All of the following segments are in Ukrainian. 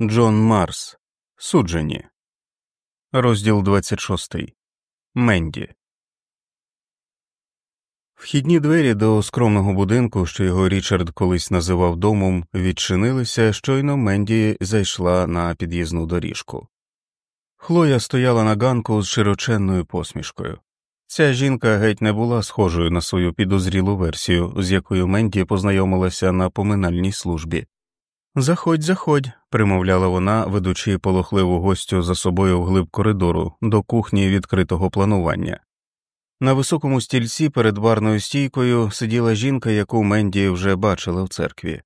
Джон Марс. Суджені. Розділ 26. Менді. Вхідні двері до скромного будинку, що його Річард колись називав домом, відчинилися, щойно Менді зайшла на під'їзну доріжку. Хлоя стояла на ганку з широченною посмішкою. Ця жінка геть не була схожою на свою підозрілу версію, з якою Менді познайомилася на поминальній службі. Заходь, заходь, примовляла вона, ведучи полохливу гостю за собою вглиб коридору до кухні відкритого планування. На високому стільці перед барною стійкою сиділа жінка, яку Менді вже бачила в церкві.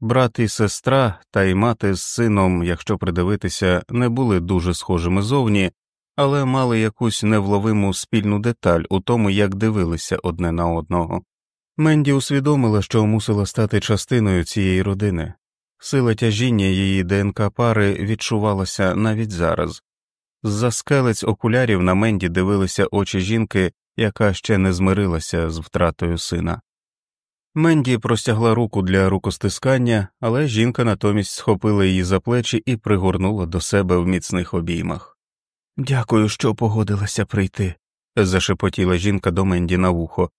Брат і сестра та й мати з сином, якщо придивитися, не були дуже схожими зовні, але мали якусь невловиму спільну деталь у тому, як дивилися одне на одного. Менді усвідомила, що мусила стати частиною цієї родини. Сила тяжіння її ДНК пари відчувалася навіть зараз. З за скелець окулярів на Менді дивилися очі жінки, яка ще не змирилася з втратою сина. Менді простягла руку для рукостискання, але жінка натомість схопила її за плечі і пригорнула до себе в міцних обіймах. Дякую, що погодилася прийти, зашепотіла жінка до Менді на вухо.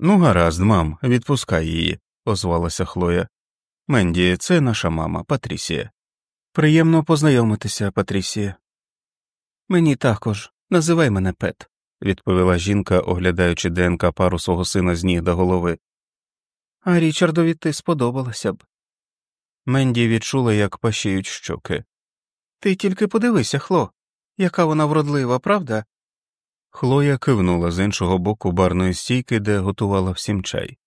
Ну, гаразд, мам, відпускай її, озвалася Хлоя. Менді, це наша мама, Патрісія. Приємно познайомитися, Патрісія. Мені також. Називай мене Пет, відповіла жінка, оглядаючи ДНК пару свого сина з ніг до голови. А Річардові ти сподобалася б. Менді відчула, як пашіють щоки. Ти тільки подивися, Хло, яка вона вродлива, правда? Хлоя кивнула з іншого боку барної стійки, де готувала всім чай.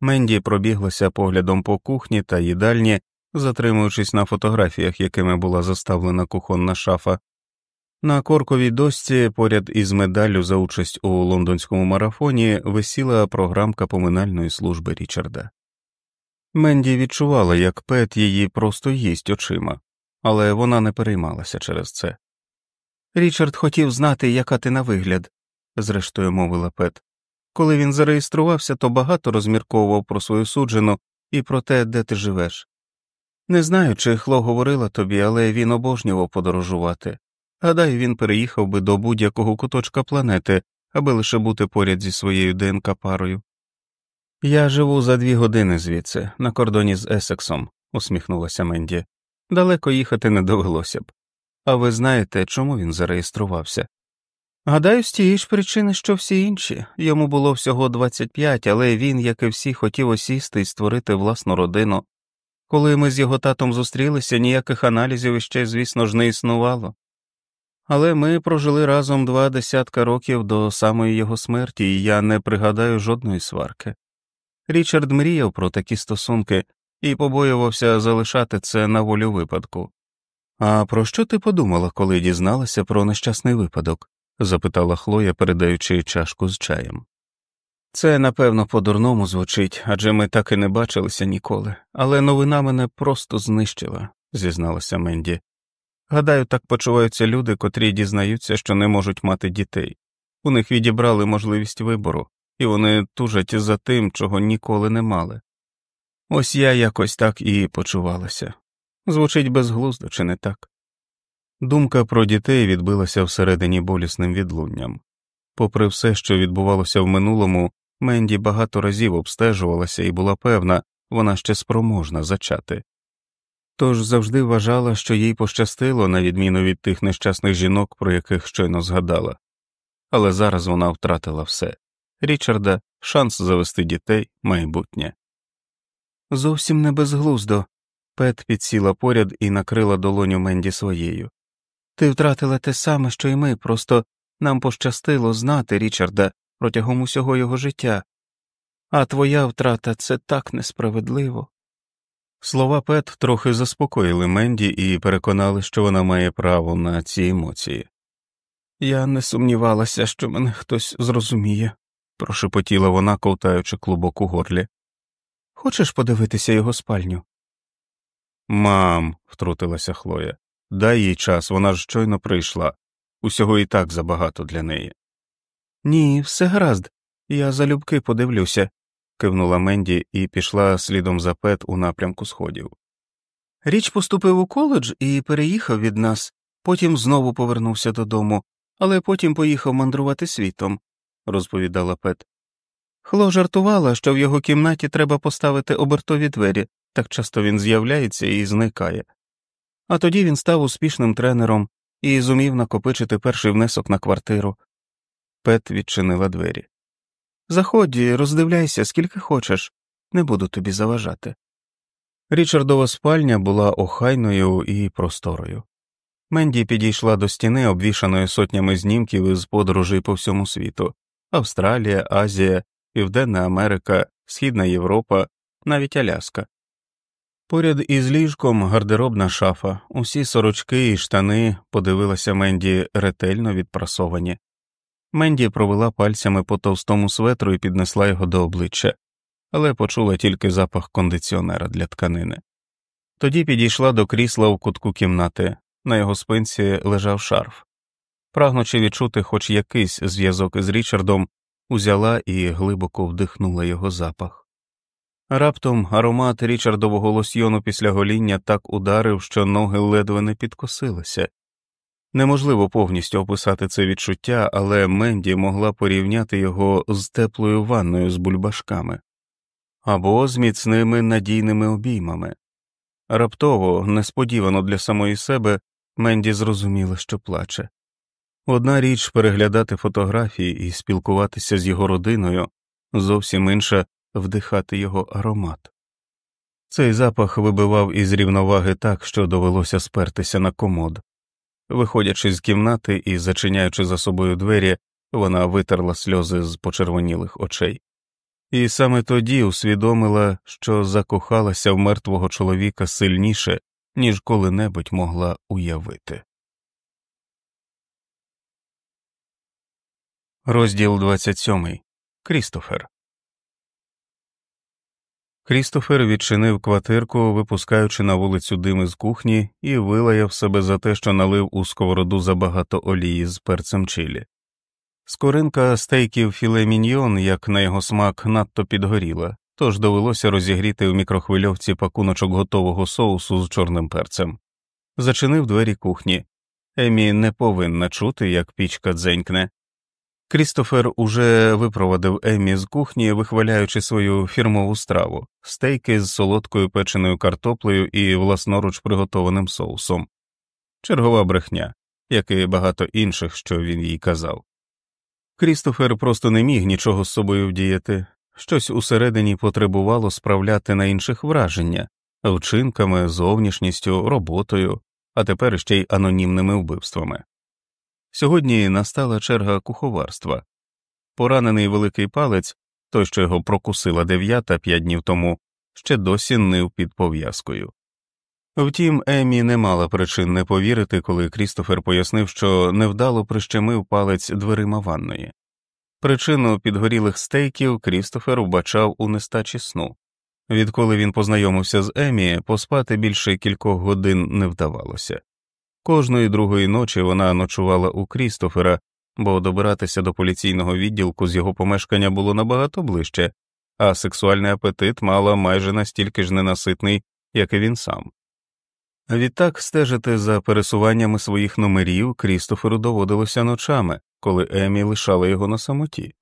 Менді пробіглася поглядом по кухні та їдальні, затримуючись на фотографіях, якими була заставлена кухонна шафа. На корковій дошці поряд із медаллю за участь у лондонському марафоні висіла програмка поминальної служби Річарда. Менді відчувала, як Пет її просто їсть очима, але вона не переймалася через це. Річард хотів знати, яка ти на вигляд, зрештою мовила Пет. Коли він зареєструвався, то багато розмірковував про свою суджену і про те, де ти живеш. Не знаю, чи Хло говорила тобі, але він обожнював подорожувати. Гадаю, він переїхав би до будь-якого куточка планети, аби лише бути поряд зі своєю ДНК парою. Я живу за дві години звідси, на кордоні з Есексом, усміхнулася Менді. Далеко їхати не довелося б. А ви знаєте, чому він зареєструвався? Гадаю, з тієї ж причини, що всі інші. Йому було всього 25, але він, як і всі, хотів осісти і створити власну родину. Коли ми з його татом зустрілися, ніяких аналізів іще, звісно ж, не існувало. Але ми прожили разом два десятка років до самої його смерті, і я не пригадаю жодної сварки. Річард мріяв про такі стосунки і побоювався залишати це на волю випадку. А про що ти подумала, коли дізналася про нещасний випадок? Запитала Хлоя, передаючи чашку з чаєм. Це, напевно, по дурному звучить, адже ми так і не бачилися ніколи, але новина мене просто знищила, зізналася Менді. Гадаю, так почуваються люди, котрі дізнаються, що не можуть мати дітей. У них відібрали можливість вибору, і вони тужать за тим, чого ніколи не мали. Ось я якось так і почувалася. Звучить безглуздо, чи не так? Думка про дітей відбилася всередині болісним відлунням. Попри все, що відбувалося в минулому, Менді багато разів обстежувалася і була певна, вона ще спроможна зачати. Тож завжди вважала, що їй пощастило, на відміну від тих нещасних жінок, про яких щойно згадала, але зараз вона втратила все Річарда, шанс завести дітей, майбутнє. Зовсім не безглуздо. Пет підсіла поряд і накрила долоню Менді своєю. Ти втратила те саме, що й ми, просто нам пощастило знати Річарда протягом усього його життя, а твоя втрата це так несправедливо. Слова Пет трохи заспокоїли Менді і переконали, що вона має право на ці емоції. Я не сумнівалася, що мене хтось зрозуміє, прошепотіла вона, ковтаючи клубок у горлі. Хочеш подивитися його спальню? Мам, втрутилася Хлоя, дай їй час, вона ж щойно прийшла. Усього і так забагато для неї. Ні, все гаразд, я залюбки подивлюся, кивнула Менді і пішла слідом за Пет у напрямку сходів. Річ поступив у коледж і переїхав від нас, потім знову повернувся додому, але потім поїхав мандрувати світом, розповідала Пет. Хло жартувала, що в його кімнаті треба поставити обертові двері, так часто він з'являється і зникає. А тоді він став успішним тренером і зумів накопичити перший внесок на квартиру. Пет відчинила двері. Заходь, роздивляйся, скільки хочеш, не буду тобі заважати. Річардова спальня була охайною і просторою. Менді підійшла до стіни, обвішаної сотнями знімків із подорожей по всьому світу Австралія, Азія, Південна Америка, Східна Європа, навіть Аляска. Поряд із ліжком гардеробна шафа, усі сорочки і штани подивилася Менді ретельно відпрасовані. Менді провела пальцями по товстому светру і піднесла його до обличчя, але почула тільки запах кондиціонера для тканини. Тоді підійшла до крісла в кутку кімнати, на його спинці лежав шарф. Прагнучи відчути хоч якийсь зв'язок із Річардом, узяла і глибоко вдихнула його запах. Раптом аромат Річардового лосьйону після гоління так ударив, що ноги ледве не підкосилися. Неможливо повністю описати це відчуття, але Менді могла порівняти його з теплою ванною з бульбашками або з міцними надійними обіймами. Раптово, несподівано для самої себе, Менді зрозуміла, що плаче. Одна річ переглядати фотографії і спілкуватися з його родиною, зовсім інша вдихати його аромат. Цей запах вибивав із рівноваги так, що довелося спертися на комод. Виходячи з кімнати і зачиняючи за собою двері, вона витерла сльози з почервонілих очей, і саме тоді усвідомила, що закохалася в мертвого чоловіка сильніше, ніж коли-небудь могла уявити. Розділ 27. Крістофер Крістофер відчинив квартирку, випускаючи на вулицю дим із кухні, і вилаяв себе за те, що налив у сковороду забагато олії з перцем чилі. Скоринка стейків філе міньйон, як на його смак, надто підгоріла, тож довелося розігріти в мікрохвильовці пакуночок готового соусу з чорним перцем. Зачинив двері кухні. Емі не повинна чути, як пічка дзенькне. Крістофер уже випровадив Емі з кухні, вихваляючи свою фірмову страву стейки з солодкою печеною картоплею і власноруч приготованим соусом, чергова брехня, як і багато інших, що він їй казав. Крістофер просто не міг нічого з собою вдіяти, щось усередині потребувало справляти на інших враження вчинками, зовнішністю, роботою, а тепер ще й анонімними вбивствами. Сьогодні настала черга куховарства. Поранений великий палець, той, що його прокусила дев'ята п'ять днів тому, ще досі нив під пов'язкою. Втім, Емі не мала причин не повірити, коли Крістофер пояснив, що невдало прищемив палець дверима ванної. Причину підгорілих стейків Крістофер вбачав у нестачі сну. Відколи він познайомився з Емі, поспати більше кількох годин не вдавалося. Кожної другої ночі вона ночувала у Крістофера, бо добиратися до поліційного відділку з його помешкання було набагато ближче, а сексуальний апетит мала майже настільки ж ненаситний, як і він сам. Відтак стежити за пересуваннями своїх номерів Крістоферу доводилося ночами, коли Емі лишала його на самоті.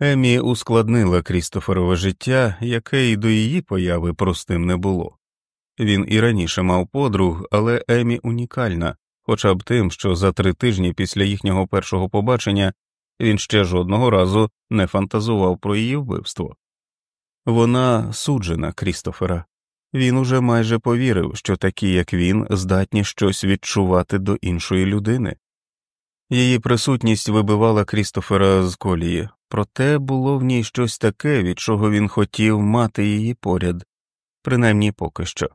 Емі ускладнила Крістоферове життя, яке й до її появи простим не було. Він і раніше мав подруг, але Емі унікальна, хоча б тим, що за три тижні після їхнього першого побачення він ще жодного разу не фантазував про її вбивство. Вона суджена Крістофера, він уже майже повірив, що такі, як він, здатні щось відчувати до іншої людини. Її присутність вибивала Крістофера з колії, проте було в ній щось таке, від чого він хотів мати її поряд, принаймні поки що.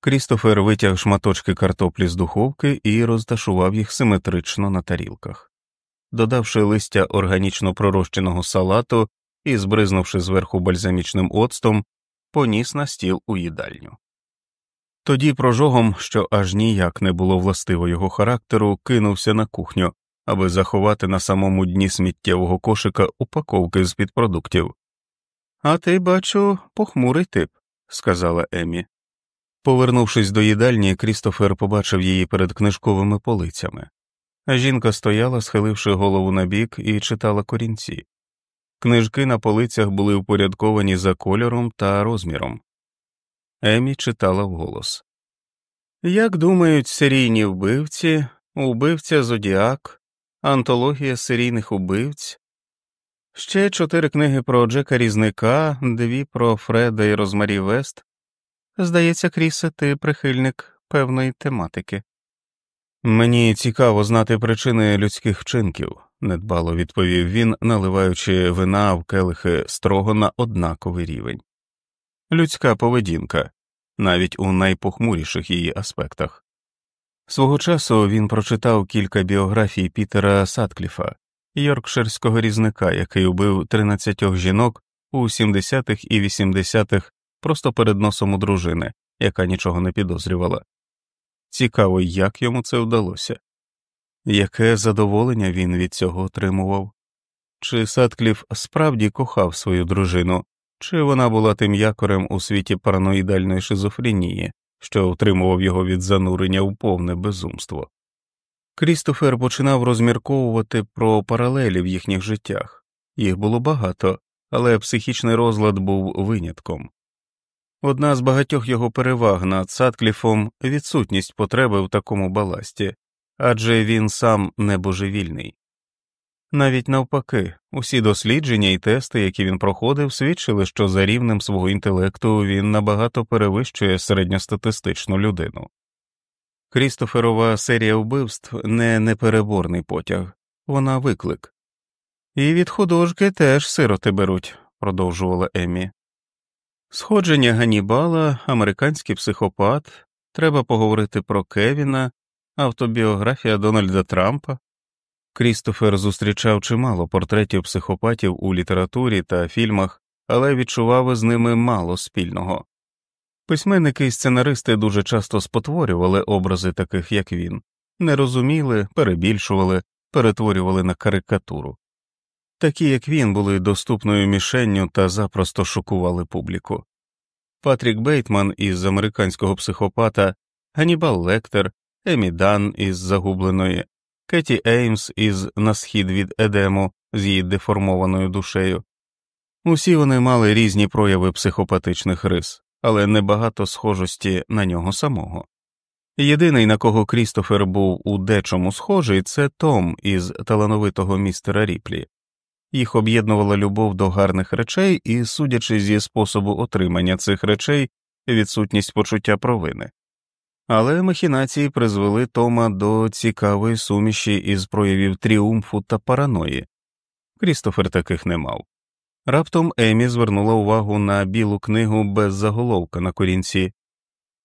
Крістофер витяг шматочки картоплі з духовки і розташував їх симетрично на тарілках. Додавши листя органічно пророщеного салату і збризнувши зверху бальзамічним оцтом, поніс на стіл у їдальню. Тоді прожогом, що аж ніяк не було властиво його характеру, кинувся на кухню, аби заховати на самому дні сміттєвого кошика упаковки з під продуктів. А ти, бачу, похмурий тип, сказала Емі. Повернувшись до їдальні, Крістофер побачив її перед книжковими полицями. Жінка стояла, схиливши голову на бік, і читала корінці. Книжки на полицях були упорядковані за кольором та розміром. Емі читала вголос. Як думають серійні вбивці, убивця Зодіак, антологія серійних убивць, ще чотири книги про Джека Різника, дві про Фреда і Розмарі Вест. Здається, Крісе, ти прихильник певної тематики. Мені цікаво знати причини людських вчинків, недбало відповів він, наливаючи вина в келихи строго на однаковий рівень. Людська поведінка, навіть у найпохмуріших її аспектах. Свого часу він прочитав кілька біографій Пітера Садкліфа, йоркширського різника, який убив 13 жінок у 70-х і 80-х просто перед носом у дружини, яка нічого не підозрювала. Цікаво, як йому це вдалося, яке задоволення він від цього отримував, чи Садкліф справді кохав свою дружину, чи вона була тим якорем у світі параноїдальної шизофренії, що утримував його від занурення в повне безумство. Крістофер починав розмірковувати про паралелі в їхніх життях їх було багато, але психічний розлад був винятком. Одна з багатьох його переваг над Садкліфом відсутність потреби в такому баласті, адже він сам не божевільний. Навіть навпаки, усі дослідження і тести, які він проходив, свідчили, що за рівнем свого інтелекту він набагато перевищує середньостатистичну людину. Крістоферова серія вбивств не непереборний потяг, вона виклик. І від художки теж сироти беруть, продовжувала Емі. Сходження Ганібала, американський психопат, треба поговорити про Кевіна, автобіографія Дональда Трампа. Крістофер зустрічав чимало портретів психопатів у літературі та фільмах, але відчував із ними мало спільного. Письменники і сценаристи дуже часто спотворювали образи таких, як він, не розуміли, перебільшували, перетворювали на карикатуру. Такі, як він, були доступною мішенню та запросто шокували публіку. Патрік Бейтман із американського психопата, Ганібал Лектер, Емі Дан із загубленої, Кеті Еймс із на схід від Едему з її деформованою душею. Усі вони мали різні прояви психопатичних рис, але небагато схожості на нього самого. Єдиний, на кого Крістофер був у дечому схожий, це Том із талановитого містера Ріплі. Їх об'єднувала любов до гарних речей і, судячи зі способу отримання цих речей, відсутність почуття провини. Але махінації призвели Тома до цікавої суміші із проявів тріумфу та параної. Крістофер таких не мав. Раптом Емі звернула увагу на білу книгу без заголовка на корінці.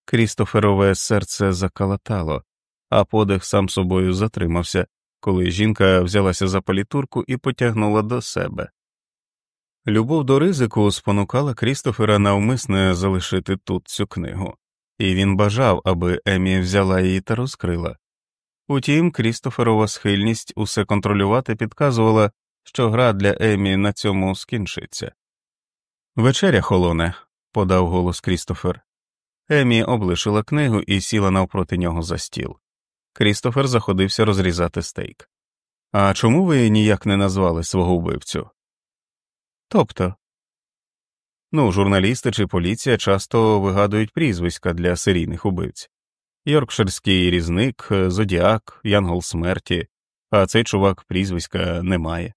Крістоферове серце закалатало, а подих сам собою затримався, коли жінка взялася за палітурку і потягнула до себе. Любов до ризику спонукала Крістофера навмисне залишити тут цю книгу, і він бажав, аби Емі взяла її та розкрила. Утім, Крістоферова схильність усе контролювати підказувала, що гра для Емі на цьому скінчиться. Вечеря холоне, подав голос Крістофер. Емі облишила книгу і сіла навпроти нього за стіл. Крістофер заходився розрізати стейк. А чому ви ніяк не назвали свого вбивцю? Тобто. Ну, журналісти чи поліція часто вигадують прізвиська для серійних убивць Йоркширський різник, Зодіак, Янгол смерті, а цей чувак прізвиська не має.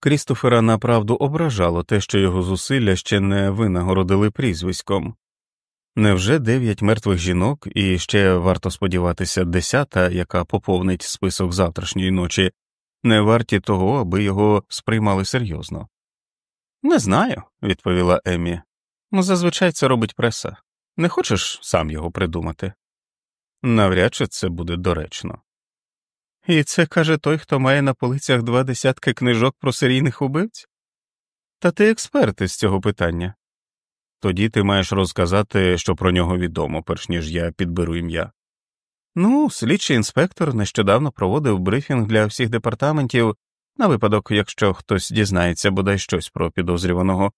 Крістофера направду ображало те, що його зусилля ще не винагородили прізвиськом, Невже дев'ять мертвих жінок і ще варто сподіватися десята, яка поповнить список завтрашньої ночі, не варті того, аби його сприймали серйозно? Не знаю, відповіла Емі. Зазвичай це робить преса. Не хочеш сам його придумати? Навряд чи це буде доречно. І це каже той, хто має на полицях два десятки книжок про серійних убивць? Та ти експерт із цього питання. Тоді ти маєш розказати, що про нього відомо, перш ніж я підберу ім'я. Ну, слідчий інспектор нещодавно проводив брифінг для всіх департаментів на випадок, якщо хтось дізнається бодай щось про підозрюваного.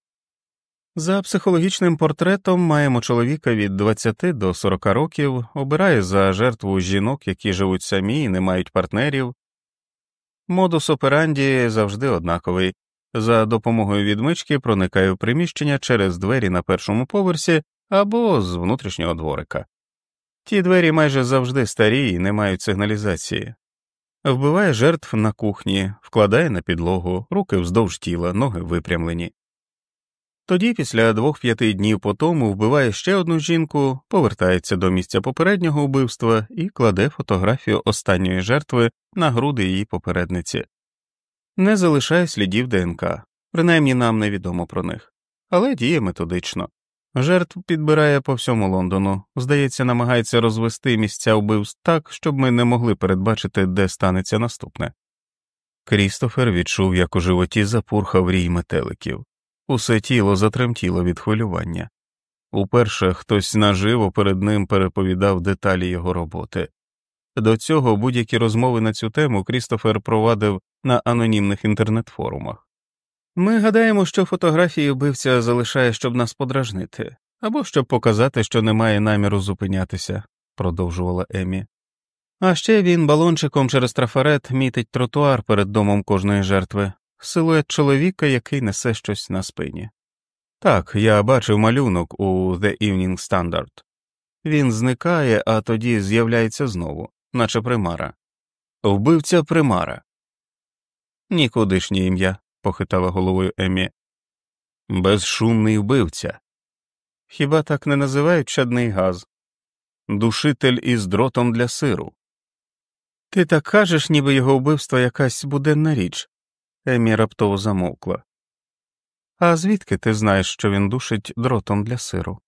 За психологічним портретом маємо чоловіка від 20 до 40 років, обирає за жертву жінок, які живуть самі і не мають партнерів. Модус операнді завжди однаковий. За допомогою відмички проникає в приміщення через двері на першому поверсі або з внутрішнього дворика. Ті двері майже завжди старі і не мають сигналізації. Вбиває жертв на кухні, вкладає на підлогу, руки вздовж тіла, ноги випрямлені. Тоді, після двох п'яти днів по тому, вбиває ще одну жінку, повертається до місця попереднього вбивства і кладе фотографію останньої жертви на груди її попередниці, не залишає слідів ДНК, принаймні нам невідомо про них, але діє методично. Жертв підбирає по всьому Лондону, здається, намагається розвести місця вбивств так, щоб ми не могли передбачити, де станеться наступне. Крістофер відчув, як у животі запурхав рій метеликів, усе тіло затремтіло від хвилювання. Уперше хтось наживо перед ним переповідав деталі його роботи. До цього будь-які розмови на цю тему Крістофер провадив на анонімних інтернет-форумах. Ми гадаємо, що фотографії вбивця залишає, щоб нас подражнити, або щоб показати, що немає наміру зупинятися, продовжувала Емі. А ще він балончиком через трафарет мітить тротуар перед домом кожної жертви, силует чоловіка, який несе щось на спині. Так, я бачив малюнок у The Evening Standard. Він зникає, а тоді з'являється знову, наче примара. Вбивця примара. Нікудишнє ім'я похитала головою Емі. Безшумний вбивця. Хіба так не називають чадний газ? Душитель із дротом для сиру. Ти так кажеш, ніби його вбивство якась буденна річ. Емі раптово замовкла. А звідки ти знаєш, що він душить дротом для сиру?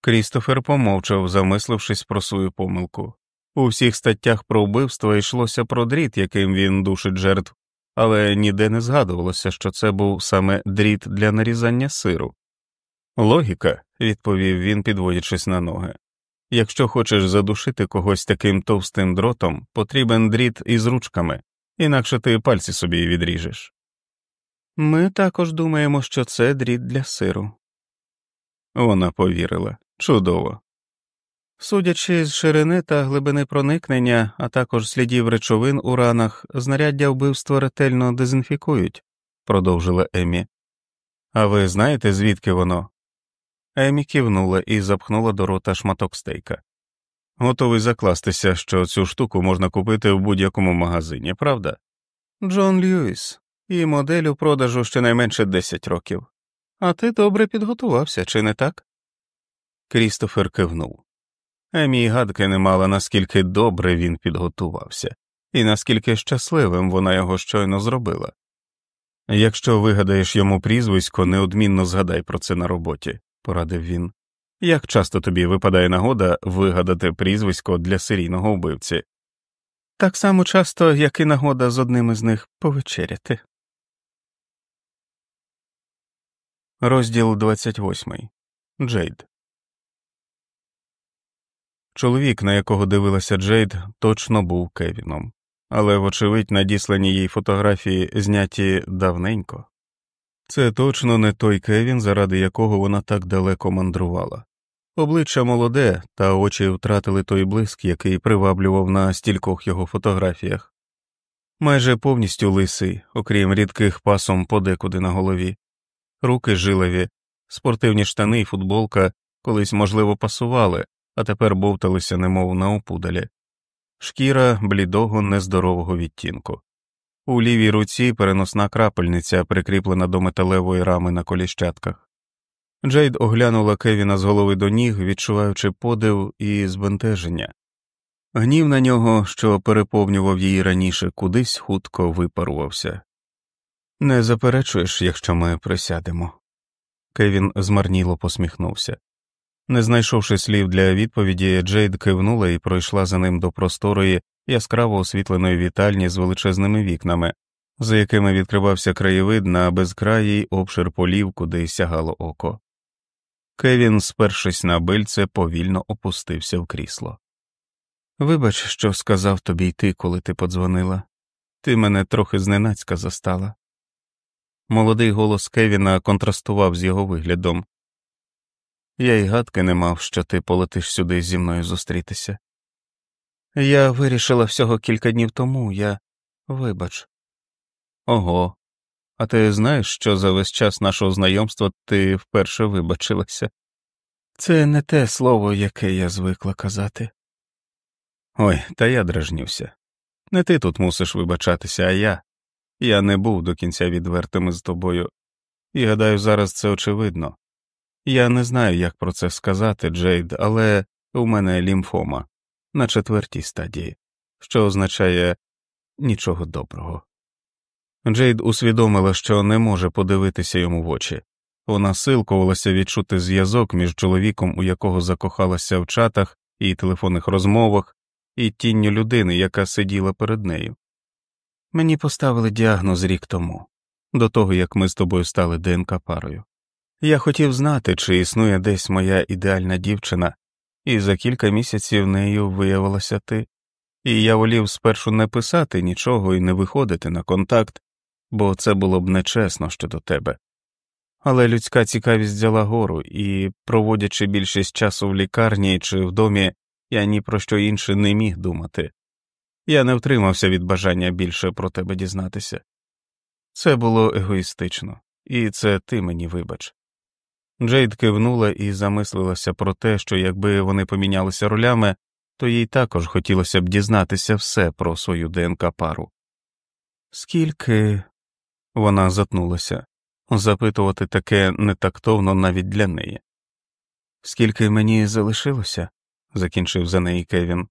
Крістофер помовчав, замислившись про свою помилку. У всіх статтях про вбивство йшлося про дріт, яким він душить жертв, але ніде не згадувалося, що це був саме дріт для нарізання сиру. Логіка, відповів він, підводячись на ноги. Якщо хочеш задушити когось таким товстим дротом, потрібен дріт із ручками, інакше ти пальці собі відріжеш. Ми також думаємо, що це дріт для сиру. Вона повірила чудово. Судячи з ширини та глибини проникнення, а також слідів речовин у ранах, знаряддя вбивства ретельно дезінфікують, продовжила Емі. А ви знаєте, звідки воно? Емі кивнула і запхнула до рота шматок стейка. Готовий закластися, що цю штуку можна купити в будь-якому магазині, правда? Джон Льюіс, і модель у продажу щонайменше 10 років. А ти добре підготувався, чи не так? Крістофер кивнув. Емі гадки не мала, наскільки добре він підготувався, і наскільки щасливим вона його щойно зробила. Якщо вигадаєш йому прізвисько, неодмінно згадай про це на роботі, порадив він. Як часто тобі випадає нагода вигадати прізвисько для серійного вбивці? Так само часто, як і нагода з одним із них повечеряти. Розділ 28. Джейд Чоловік, на якого дивилася Джейд, точно був Кевіном, але, вочевидь, надіслані їй фотографії зняті давненько. Це точно не той Кевін, заради якого вона так далеко мандрувала. Обличчя молоде, та очі втратили той блиск, який приваблював на стількох його фотографіях, майже повністю лисий, окрім рідких пасом подекуди на голові, руки жилеві, спортивні штани і футболка колись, можливо, пасували, а тепер бовталися, немов на опудалі, шкіра блідого, нездорового відтінку. У лівій руці переносна крапельниця, прикріплена до металевої рами на коліщатках. Джейд оглянула Кевіна з голови до ніг, відчуваючи подив і збентеження. Гнів на нього, що переповнював її раніше, кудись хутко випарувався. Не заперечуєш, якщо ми присядемо. Кевін змарніло посміхнувся. Не знайшовши слів для відповіді, Джейд кивнула і пройшла за ним до просторої, яскраво освітленої вітальні з величезними вікнами, за якими відкривався краєвид на безкраїй обшир полів, куди сягало око. Кевін, спершись на бильце, повільно опустився в крісло. Вибач, що сказав тобі йти, коли ти подзвонила. Ти мене трохи зненацька застала. Молодий голос Кевіна контрастував з його виглядом. Я й гадки не мав, що ти полетиш сюди зі мною зустрітися. Я вирішила всього кілька днів тому, я вибач. Ого, а ти знаєш, що за весь час нашого знайомства ти вперше вибачилася? Це не те слово, яке я звикла казати. Ой, та я дражнівся. Не ти тут мусиш вибачатися, а я. Я не був до кінця відвертим з тобою, і гадаю, зараз це очевидно. Я не знаю, як про це сказати, Джейд, але у мене лімфома на четвертій стадії, що означає нічого доброго. Джейд усвідомила, що не може подивитися йому в очі. Вона силкувалася відчути зв'язок між чоловіком, у якого закохалася в чатах і телефонних розмовах, і тінню людини, яка сиділа перед нею. Мені поставили діагноз рік тому, до того як ми з тобою стали ДНК парою. Я хотів знати, чи існує десь моя ідеальна дівчина, і за кілька місяців нею виявилася ти, і я волів спершу не писати нічого і не виходити на контакт, бо це було б нечесно щодо тебе. Але людська цікавість взяла гору, і, проводячи більшість часу в лікарні чи в домі, я ні про що інше не міг думати. Я не втримався від бажання більше про тебе дізнатися. Це було егоїстично, і це ти мені вибач. Джейд кивнула і замислилася про те, що якби вони помінялися ролями, то їй також хотілося б дізнатися все про свою ДНК пару. Скільки вона затнулася, запитувати таке нетактовно навіть для неї. Скільки мені залишилося? закінчив за неї Кевін.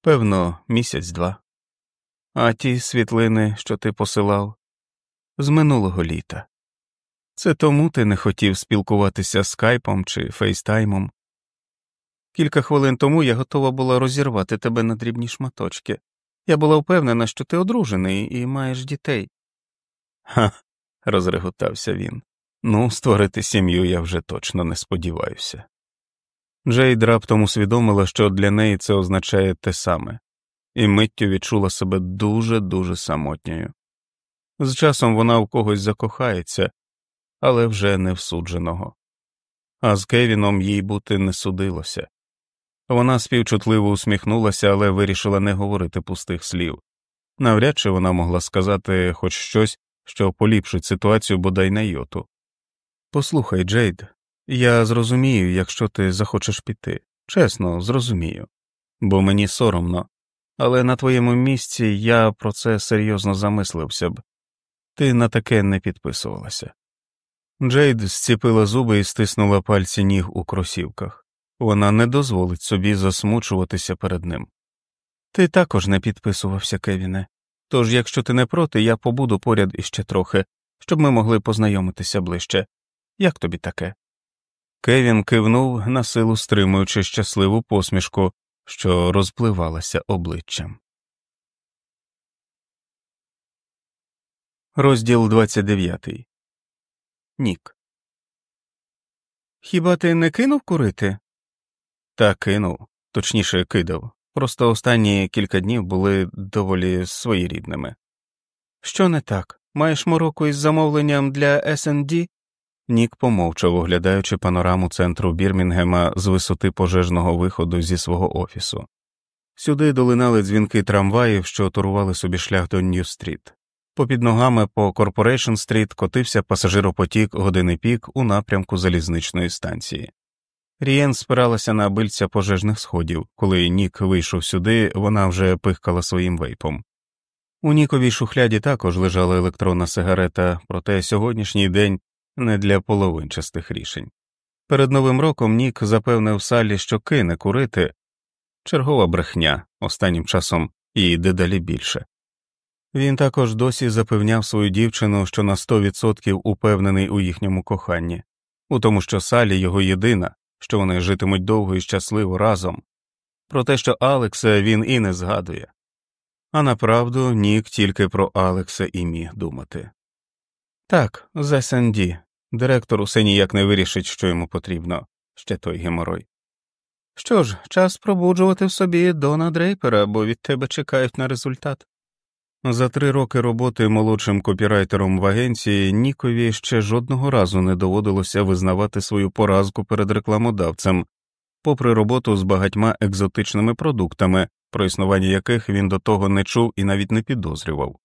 Певно, місяць два. А ті світлини, що ти посилав, з минулого літа. Це тому ти не хотів спілкуватися скайпом чи фейстаймом. Кілька хвилин тому я готова була розірвати тебе на дрібні шматочки. Я була впевнена, що ти одружений і маєш дітей. Ха, розреготався він. Ну, створити сім'ю я вже точно не сподіваюся. Джейд раптом усвідомила, що для неї це означає те саме, і миттю відчула себе дуже дуже самотньою. З часом вона в когось закохається, але вже не всудженого. А з Кевіном їй бути не судилося. Вона співчутливо усміхнулася, але вирішила не говорити пустих слів. Навряд чи вона могла сказати хоч щось, що поліпшить ситуацію бодай на йоту. Послухай, Джейд, я зрозумію, якщо ти захочеш піти. Чесно, зрозумію, бо мені соромно, але на твоєму місці я про це серйозно замислився б, ти на таке не підписувалася. Джейд зціпила зуби і стиснула пальці ніг у кросівках. Вона не дозволить собі засмучуватися перед ним. Ти також не підписувався, Кевіне, тож, якщо ти не проти, я побуду поряд іще трохи, щоб ми могли познайомитися ближче. Як тобі таке? Кевін кивнув, на силу стримуючи щасливу посмішку, що розпливалася обличчям. Розділ 29 Нік. Хіба ти не кинув курити? Та кинув, точніше кидав. Просто останні кілька днів були доволі своєрідними. Що не так? Маєш мороку із замовленням для S&D? Нік помовчав, оглядаючи панораму центру Бірмінгема з висоти пожежного виходу зі свого офісу. Сюди долинали дзвінки трамваїв, що торували собі шлях до Нью-стріт. Попід ногами по Корпорейшн стріт котився пасажиропотік години пік у напрямку залізничної станції. Рієн спиралася на бильця пожежних сходів, коли Нік вийшов сюди, вона вже пихкала своїм вейпом. У Ніковій шухляді також лежала електронна сигарета, проте сьогоднішній день не для половинчастих рішень. Перед новим роком Нік запевнив Салі, що кине курити чергова брехня останнім часом і дедалі більше. Він також досі запевняв свою дівчину, що на сто відсотків упевнений у їхньому коханні, у тому, що Салі його єдина, що вони житимуть довго і щасливо разом, про те, що Алекса він і не згадує, а направду Нік тільки про Алекса і міг думати. Так, з СНД. Директор усе ніяк не вирішить, що йому потрібно, ще той геморой. Що ж, час пробуджувати в собі Дона Дрейпера, бо від тебе чекають на результат. За три роки роботи молодшим копірайтером в агенції Нікові ще жодного разу не доводилося визнавати свою поразку перед рекламодавцем, попри роботу з багатьма екзотичними продуктами, про існування яких він до того не чув і навіть не підозрював.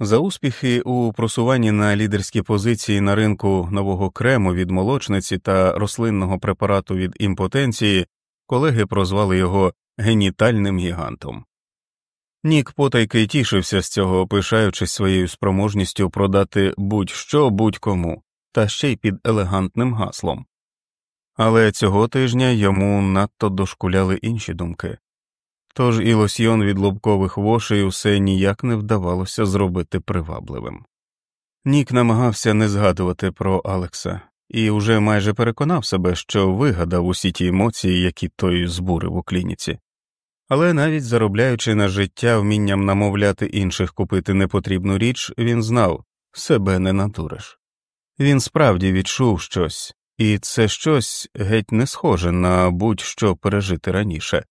За успіхи у просуванні на лідерські позиції на ринку нового крему від молочниці та рослинного препарату від імпотенції колеги прозвали його генітальним гігантом. Нік потайки тішився з цього, пишаючись своєю спроможністю продати будь-що будь-кому, та ще й під елегантним гаслом. Але цього тижня йому надто дошкуляли інші думки тож і лосьйон від лобкових вошей усе ніяк не вдавалося зробити привабливим. Нік намагався не згадувати про Алекса і уже майже переконав себе, що вигадав усі ті емоції, які той збурив у клініці. Але навіть заробляючи на життя вмінням намовляти інших купити непотрібну річ, він знав себе не надуриш. Він справді відчув щось, і це щось геть не схоже на будь що пережити раніше,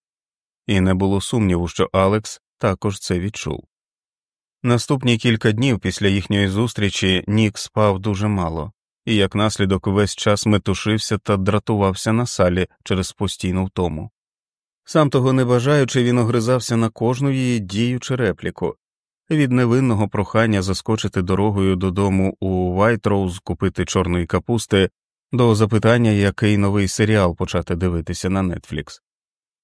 і не було сумніву, що Алекс також це відчув. Наступні кілька днів після їхньої зустрічі Нік спав дуже мало, і як наслідок весь час метушився та дратувався на салі через постійну втому. Сам того не бажаючи, він огризався на кожну її дію чи репліку, від невинного прохання заскочити дорогою додому у Вайтроуз купити чорної капусти до запитання, який новий серіал почати дивитися на Нетфлікс.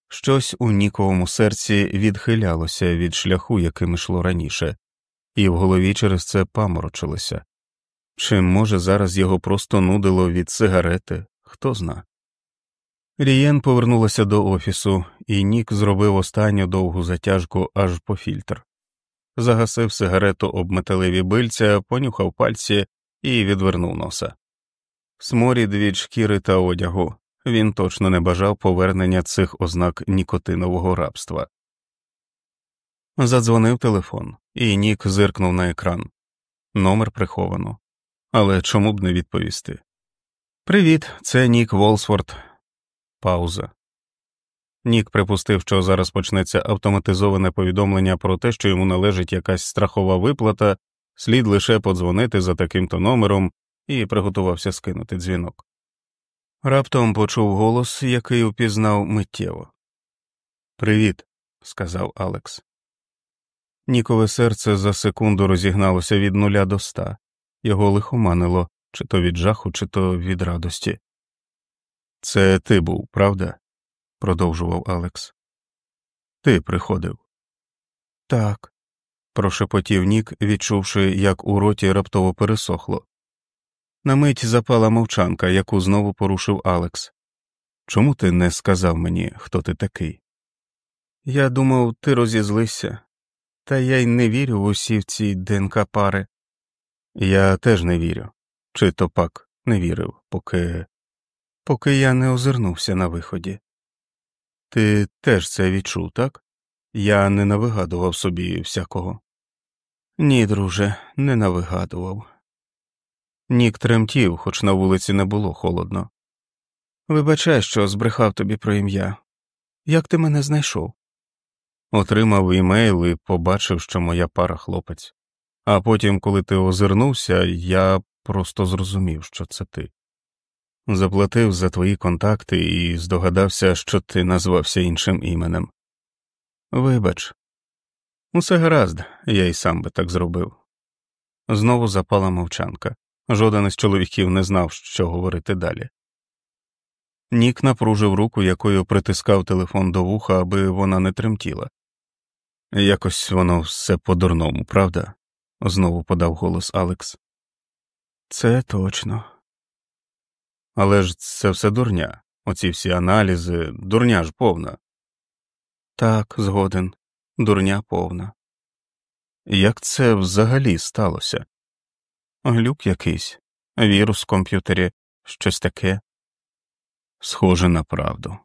Щось у Ніковому серці відхилялося від шляху, яким йшло раніше, і в голові через це паморочилося. Чи, може, зараз його просто нудило від сигарети, хто зна. Рієн повернулася до офісу, і Нік зробив останню довгу затяжку аж по фільтр, загасив сигарету об металеві бильця, понюхав пальці і відвернув носа. Сморід від шкіри та одягу, він точно не бажав повернення цих ознак нікотинового рабства. Задзвонив телефон, і Нік зиркнув на екран. Номер приховано. Але чому б не відповісти? Привіт, це Нік Волсворт. Пауза. Нік припустив, що зараз почнеться автоматизоване повідомлення про те, що йому належить якась страхова виплата, слід лише подзвонити за таким то номером, і приготувався скинути дзвінок. Раптом почув голос, який упізнав миттєво. Привіт, сказав Алекс.Нікове серце за секунду розігналося від нуля до ста, його лихоманило чи то від жаху, чи то від радості. Це ти був, правда? продовжував Алекс. Ти приходив. Так, прошепотів Нік, відчувши, як у роті раптово пересохло. На мить запала мовчанка, яку знову порушив Алекс. Чому ти не сказав мені, хто ти такий? Я думав, ти розізлився, та я й не вірю в усі в ці ДНК пари. Я теж не вірю, чи то пак не вірив, поки поки я не озирнувся на виході. Ти теж це відчув, так? Я не навигадував собі всякого. Ні, друже, не навигадував. Нік тремтів, хоч на вулиці не було холодно. Вибачай, що збрехав тобі про ім'я. Як ти мене знайшов? Отримав імейл і побачив, що моя пара хлопець. А потім, коли ти озирнувся, я просто зрозумів, що це ти. Заплатив за твої контакти і здогадався, що ти назвався іншим іменем. Вибач, усе гаразд, я й сам би так зробив. Знову запала мовчанка. Жоден із чоловіків не знав, що говорити далі. Нік напружив руку, якою притискав телефон до вуха, аби вона не тремтіла. Якось воно все по дурному, правда? знову подав голос Алекс. Це точно. Але ж це все дурня, оці всі аналізи, дурня ж повна. Так, згоден, дурня повна. Як це взагалі сталося? Глюк якийсь, вірус в комп'ютері, щось таке. Схоже на правду.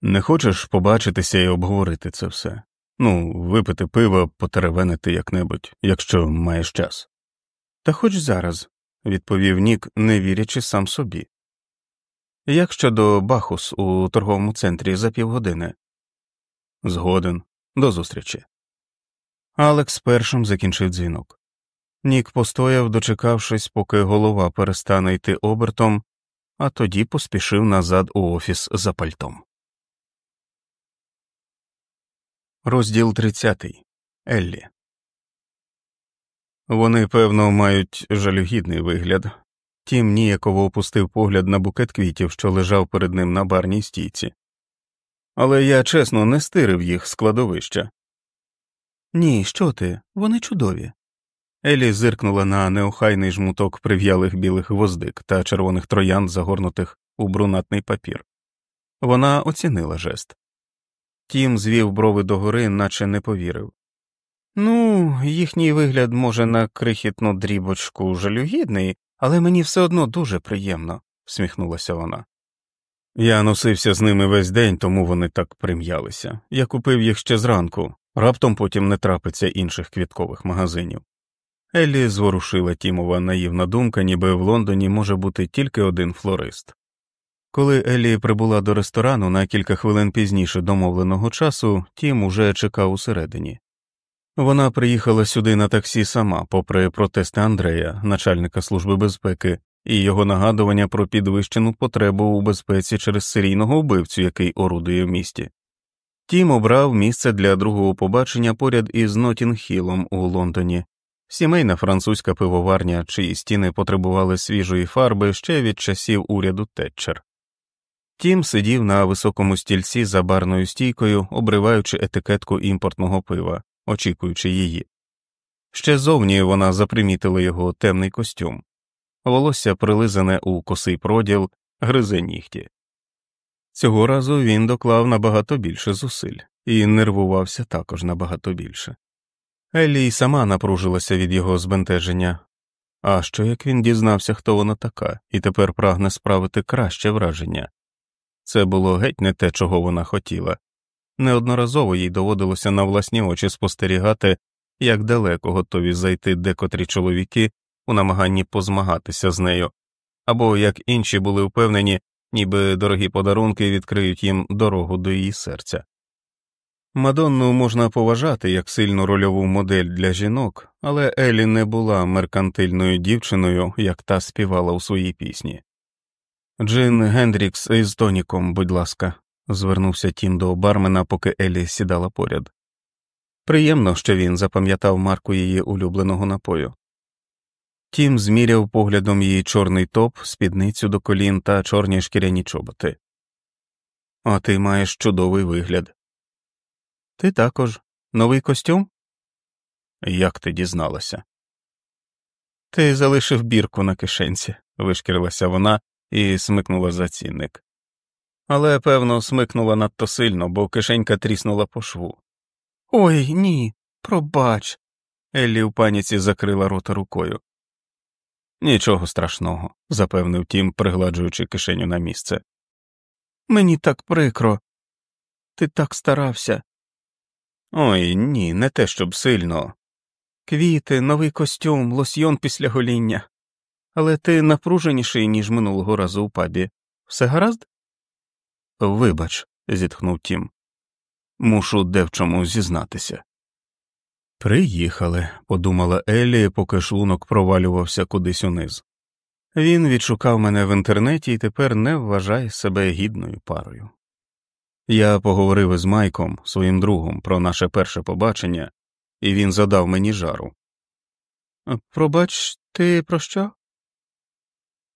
Не хочеш побачитися і обговорити це все? Ну, випити пиво, потеревенити як небудь, якщо маєш час. Та хоч зараз, відповів Нік, не вірячи сам собі. Як щодо Бахус у торговому центрі за півгодини? Згоден, до зустрічі. Алекс першим закінчив дзвінок. Нік постояв, дочекавшись, поки голова перестане йти обертом, а тоді поспішив назад у офіс за пальтом. Розділ 30. Еллі. Вони, певно, мають жалюгідний вигляд. Тім ніяково опустив погляд на букет квітів, що лежав перед ним на барній стійці. Але я чесно не стирив їх з кладовища. Ні, що ти? Вони чудові. Елі зиркнула на неохайний жмуток прив'ялих білих гвоздик та червоних троянд, загорнутих у брунатний папір. Вона оцінила жест. Тім звів брови догори, наче не повірив. Ну, їхній вигляд, може, на крихітну дрібочку жалюгідний, але мені все одно дуже приємно, всміхнулася вона. Я носився з ними весь день, тому вони так прим'ялися. Я купив їх ще зранку, раптом потім не трапиться інших квіткових магазинів. Еллі зворушила Тімова наївна думка, ніби в Лондоні може бути тільки один флорист. Коли Еллі прибула до ресторану на кілька хвилин пізніше домовленого часу, Тім уже чекав усередині. Вона приїхала сюди на таксі сама, попри протести Андрея, начальника служби безпеки, і його нагадування про підвищену потребу у безпеці через серійного вбивцю, який орудує в місті. Тім обрав місце для другого побачення поряд із Нотінг-Хілом у Лондоні, сімейна французька пивоварня, чиї стіни потребували свіжої фарби ще від часів уряду Тетчер. Тім сидів на високому стільці за барною стійкою, обриваючи етикетку імпортного пива, очікуючи її. Ще зовні вона запримітила його темний костюм, волосся прилизане у косий проділ, гризе нігті. Цього разу він доклав набагато більше зусиль і нервувався також набагато більше. Еллі й сама напружилася від його збентеження, а що як він дізнався, хто вона така, і тепер прагне справити краще враження. Це було геть не те, чого вона хотіла. Неодноразово їй доводилося на власні очі спостерігати, як далеко готові зайти декотрі чоловіки у намаганні позмагатися з нею, або як інші були впевнені, ніби дорогі подарунки відкриють їм дорогу до її серця. Мадонну можна поважати як сильну рольову модель для жінок, але Елі не була меркантильною дівчиною, як та співала у своїй пісні. Джин Гендрікс із тоніком, будь ласка, звернувся тім до бармена, поки Елі сідала поряд. Приємно, що він запам'ятав марку її улюбленого напою. Тім зміряв поглядом її чорний топ, спідницю до колін та чорні шкіряні чоботи. А ти маєш чудовий вигляд. Ти також новий костюм? Як ти дізналася? Ти залишив бірку на кишенці, вишкірилася вона і смикнула за цінник. Але, певно, смикнула надто сильно, бо кишенька тріснула по шву. Ой ні, пробач. Еллі в паніці закрила рота рукою. Нічого страшного, запевнив тім, пригладжуючи кишеню на місце. Мені так прикро. Ти так старався. Ой ні, не те щоб сильно. Квіти, новий костюм, лосьйон після гоління. Але ти напруженіший, ніж минулого разу у пабі. Все гаразд? Вибач, зітхнув тім. Мушу де в чому зізнатися. Приїхали, подумала Еллі, поки шлунок провалювався кудись униз. Він відшукав мене в інтернеті і тепер не вважає себе гідною парою. Я поговорив із Майком, своїм другом, про наше перше побачення, і він задав мені жару. Пробач, ти про що?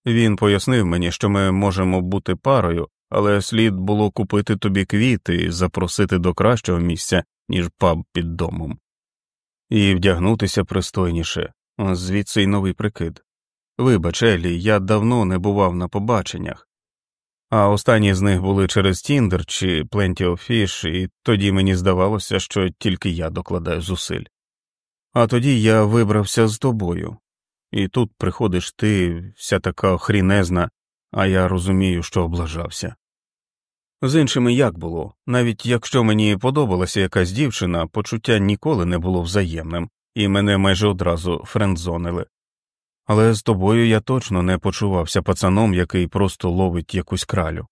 Він пояснив мені, що ми можемо бути парою, але слід було купити тобі квіти і запросити до кращого місця, ніж паб під домом, і вдягнутися пристойніше, звідси й новий прикид. Вибач, Елі, я давно не бував на побаченнях, а останні з них були через Тіндер чи Plenty of і тоді мені здавалося, що тільки я докладаю зусиль. А тоді я вибрався з тобою, і тут приходиш ти, вся така охрінезна, а я розумію, що облажався. З іншими як було, навіть якщо мені подобалася якась дівчина, почуття ніколи не було взаємним, і мене майже одразу френдзонили. Але з тобою я точно не почувався пацаном, який просто ловить якусь кралю.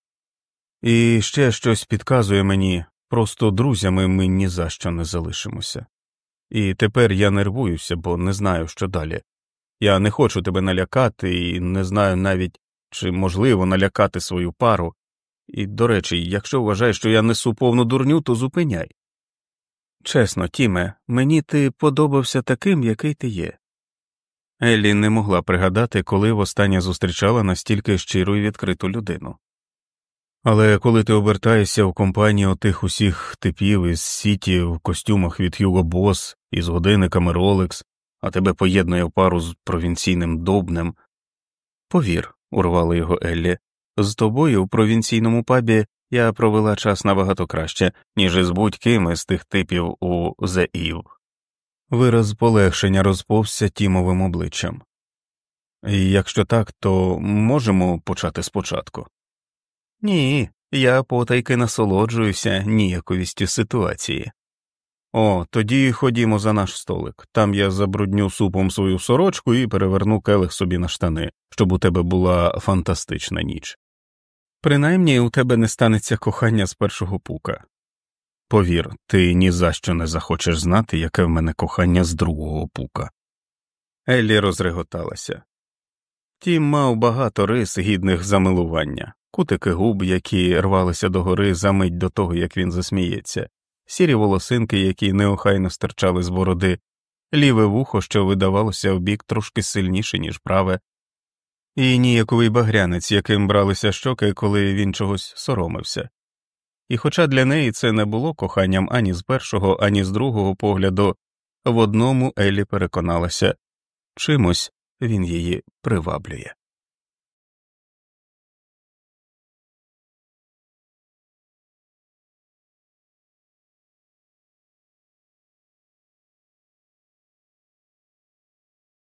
І ще щось підказує мені просто друзями ми ні за що не залишимося. і тепер я нервуюся, бо не знаю, що далі. Я не хочу тебе налякати і не знаю навіть, чи можливо налякати свою пару. І, до речі, якщо вважаєш, що я несу повну дурню, то зупиняй. Чесно, Тіме, мені ти подобався таким, який ти є. Еллі не могла пригадати, коли востаннє зустрічала настільки щиру і відкриту людину. Але коли ти обертаєшся в компанію тих усіх типів із сіті в костюмах від Hugo Boss із годинниками Rolex, а тебе поєднує в пару з провінційним добнем, повір, урвала його Еллі, з тобою в провінційному пабі я провела час набагато краще, ніж із будь-ким із тих типів у Eve. Вираз полегшення розповзся тімовим обличчям. І якщо так, то можемо почати спочатку. Ні, я потайки насолоджуюся ніяковістю ситуації. О, тоді ходімо за наш столик. Там я забрудню супом свою сорочку і переверну келих собі на штани, щоб у тебе була фантастична ніч. Принаймні у тебе не станеться кохання з першого пука. Повір, ти ні за що не захочеш знати, яке в мене кохання з другого пука. Еллі розреготалася. Тім мав багато рис, гідних замилування, кутики губ, які рвалися догори за мить до того, як він засміється, сірі волосинки, які неохайно стирчали з бороди, ліве вухо, що видавалося в бік трошки сильніше, ніж праве, і ніяковий багрянець, яким бралися щоки, коли він чогось соромився. І хоча для неї це не було коханням ані з першого, ані з другого погляду, в одному Елі переконалася чимось він її приваблює.